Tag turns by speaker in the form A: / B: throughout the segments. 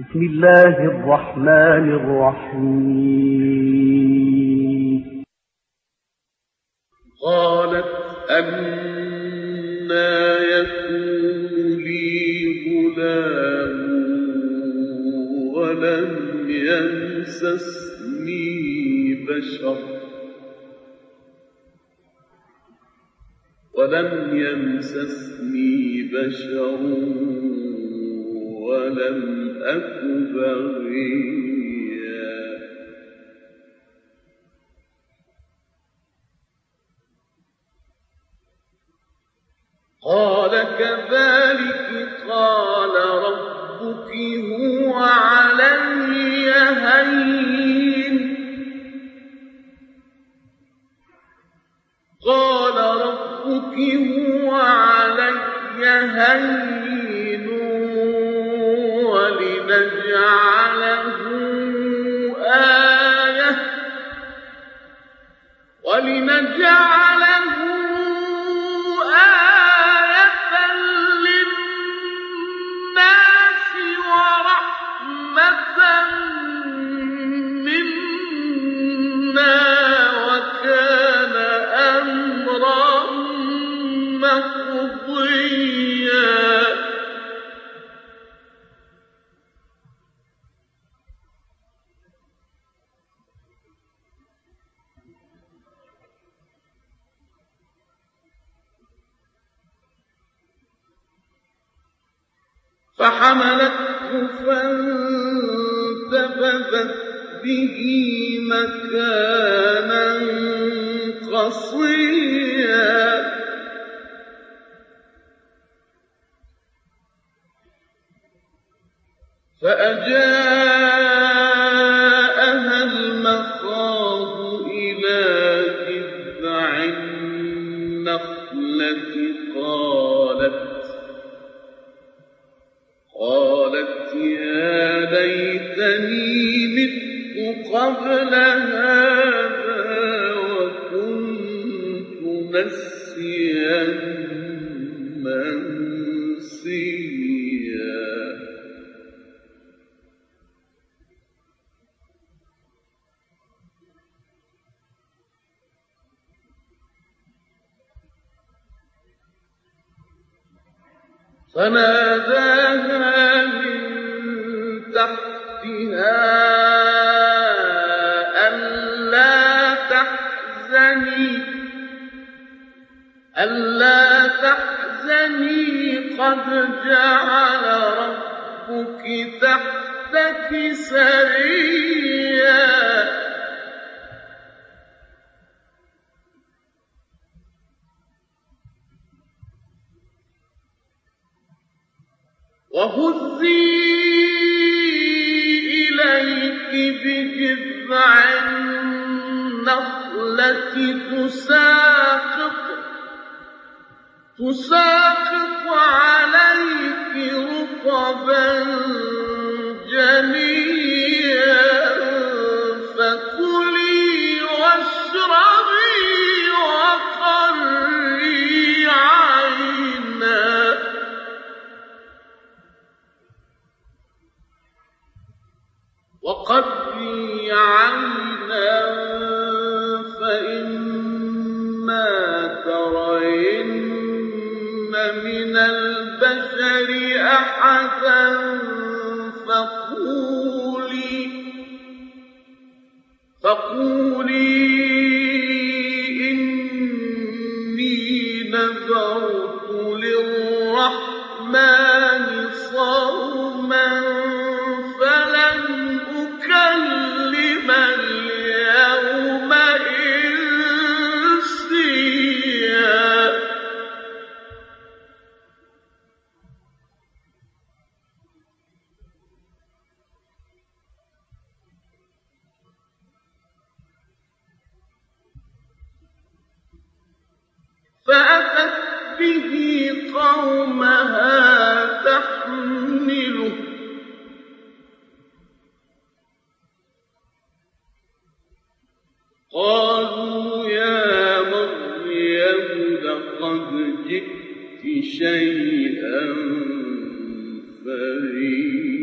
A: بسم الله الرحمن الرحيم.
B: قالت أنا يكون لي غلام ولم يمسسني بشر. ولم يمسسني بشر. ولم أك بغيا قال كذلك قال ربك هو فحملته فانتبذت به مكانا قصيا. فأجاءها فناداها من تحتها ألا تحزني ألا تحزني قد جعل ربك تحتك سريا. وهزي إليك بجذع النخلة تساقط تساقط عليك رطبا جنيا وقري عينا فإما ترين من البشر أحدا فقولي فقولي يَوْمَهَا تَحْمِلُهُ ۖ. قَالُوا يَا مَرْيَمُ لَقَدْ جِئْتِ شَيْئًا فَرِيًّا.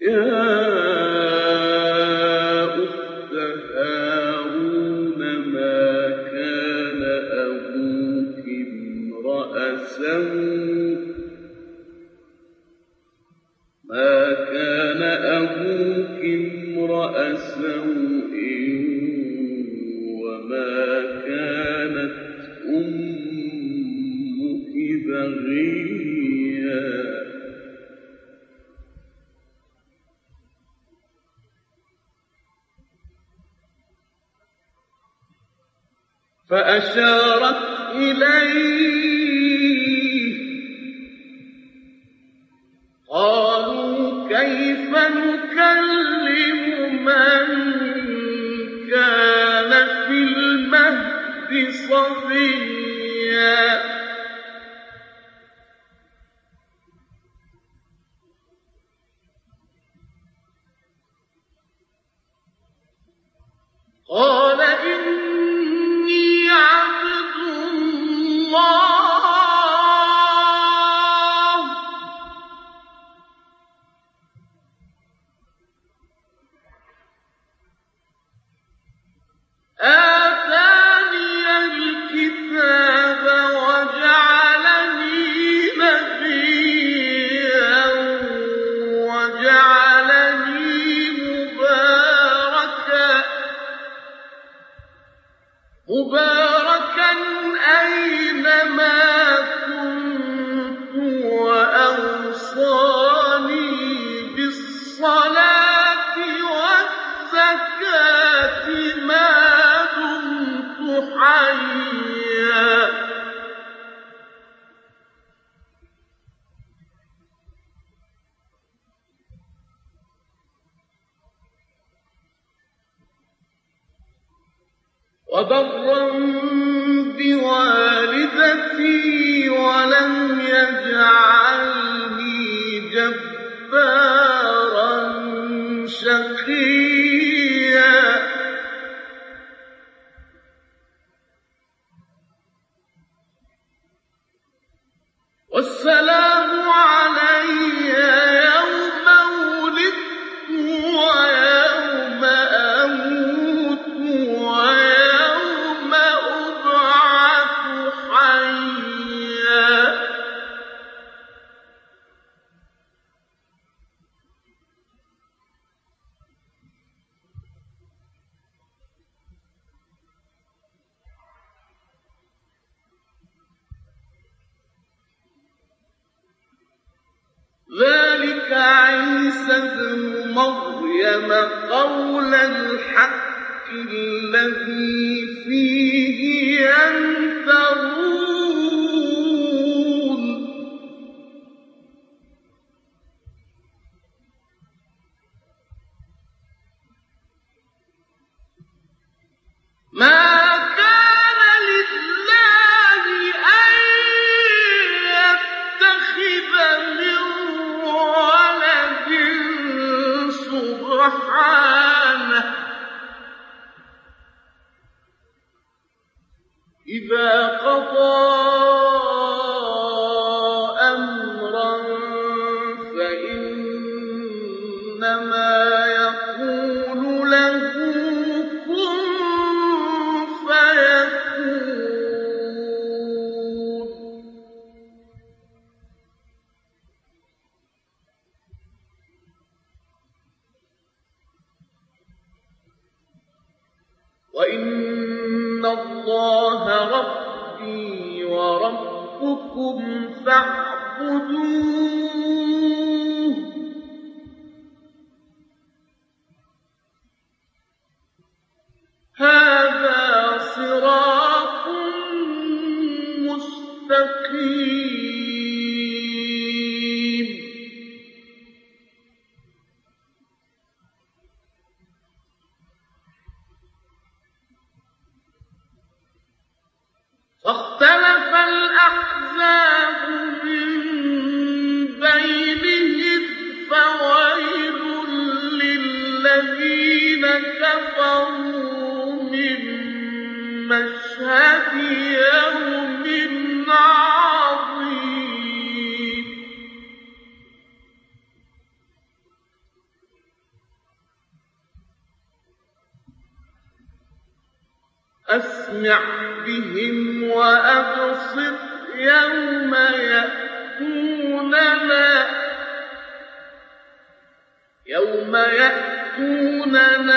B: يَا فأشارت إليه عن فإنما مستقيم أسمع بهم وأبصر يوم يأتوننا يوم يأتوننا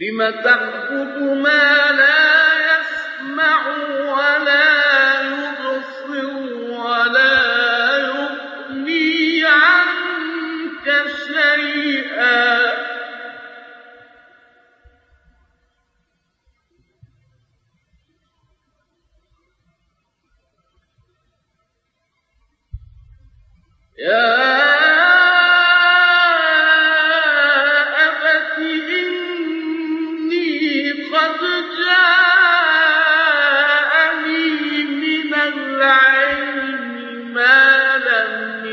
B: لم تعبد ما لا يسمع ولا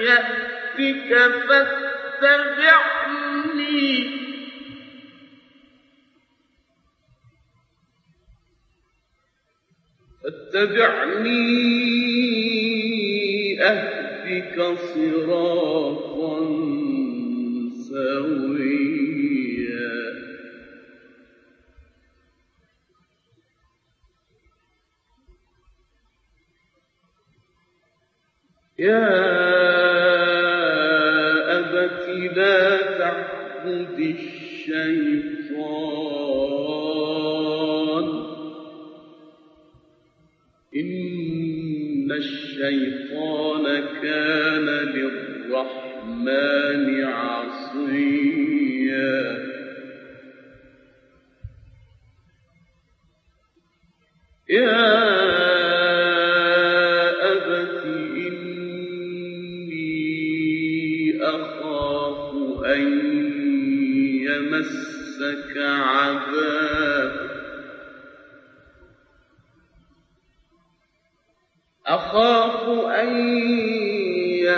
B: يأتك فاتبعني فاتبعني أهدك صراطا سويا. يا تعبد الشيطان. إن الشيطان كان للرحمن عصيا.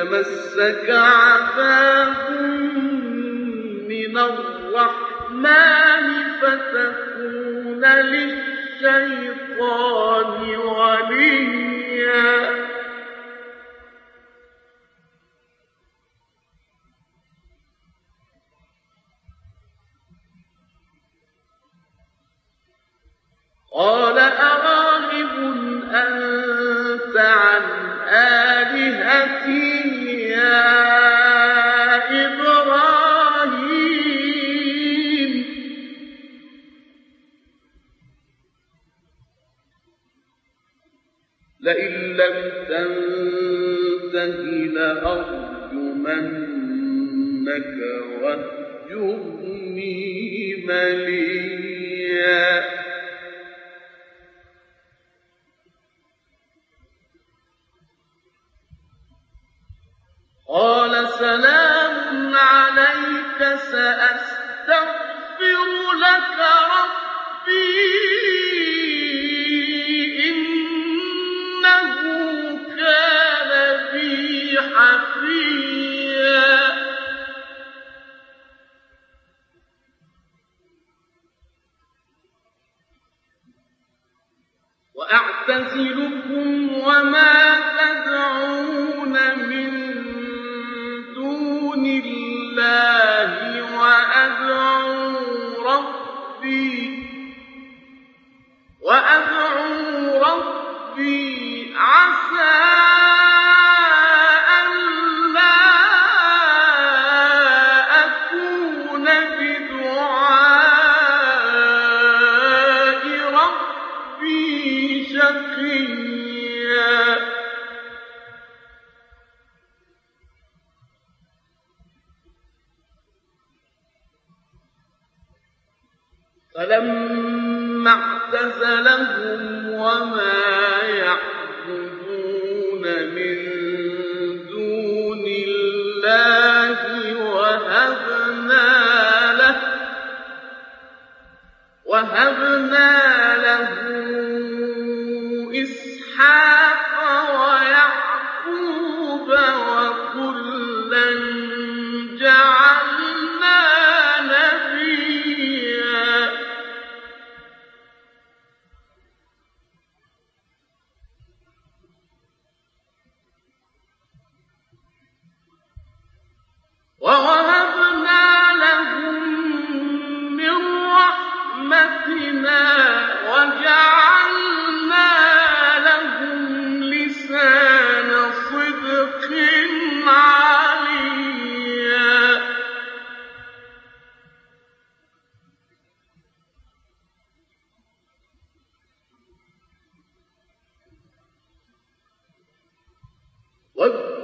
B: يمسك عذاب من الرحمن فتكون للشيطان وليا. قال لئن لم تنته لأرجمنك واهجرني مليا. فلما اعتزلهم وما يعبدون من دون الله وهبنا له وهبنا جعلنا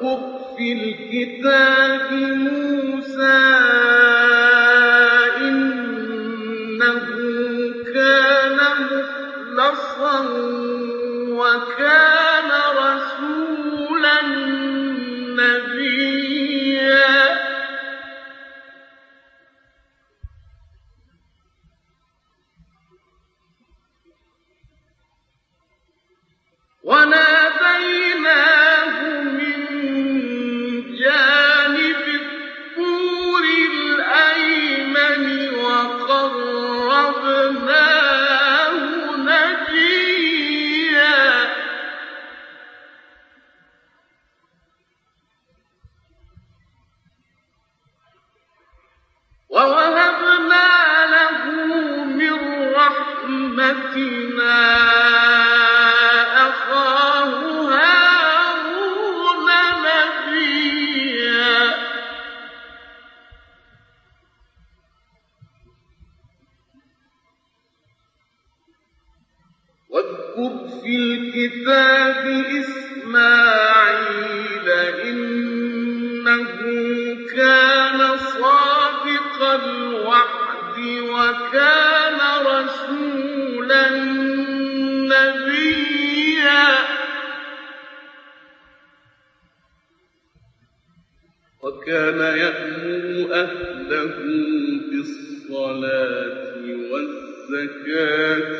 B: واذكر في الكتاب موسى واذكر في الكتاب إسماعيل إنه كان صادق الوعد وكان رسولا نبيا. وكان يأمر أهله بالصلاة والزكاة.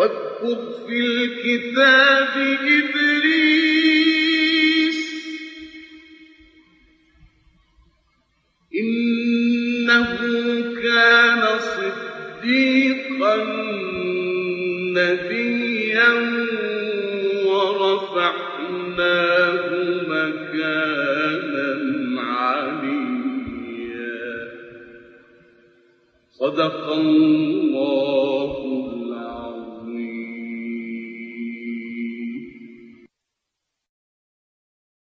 B: واذكر في الكتاب إدريس إنه كان صديقا نبيا ورفعناه مكانا عليا. صدق الله.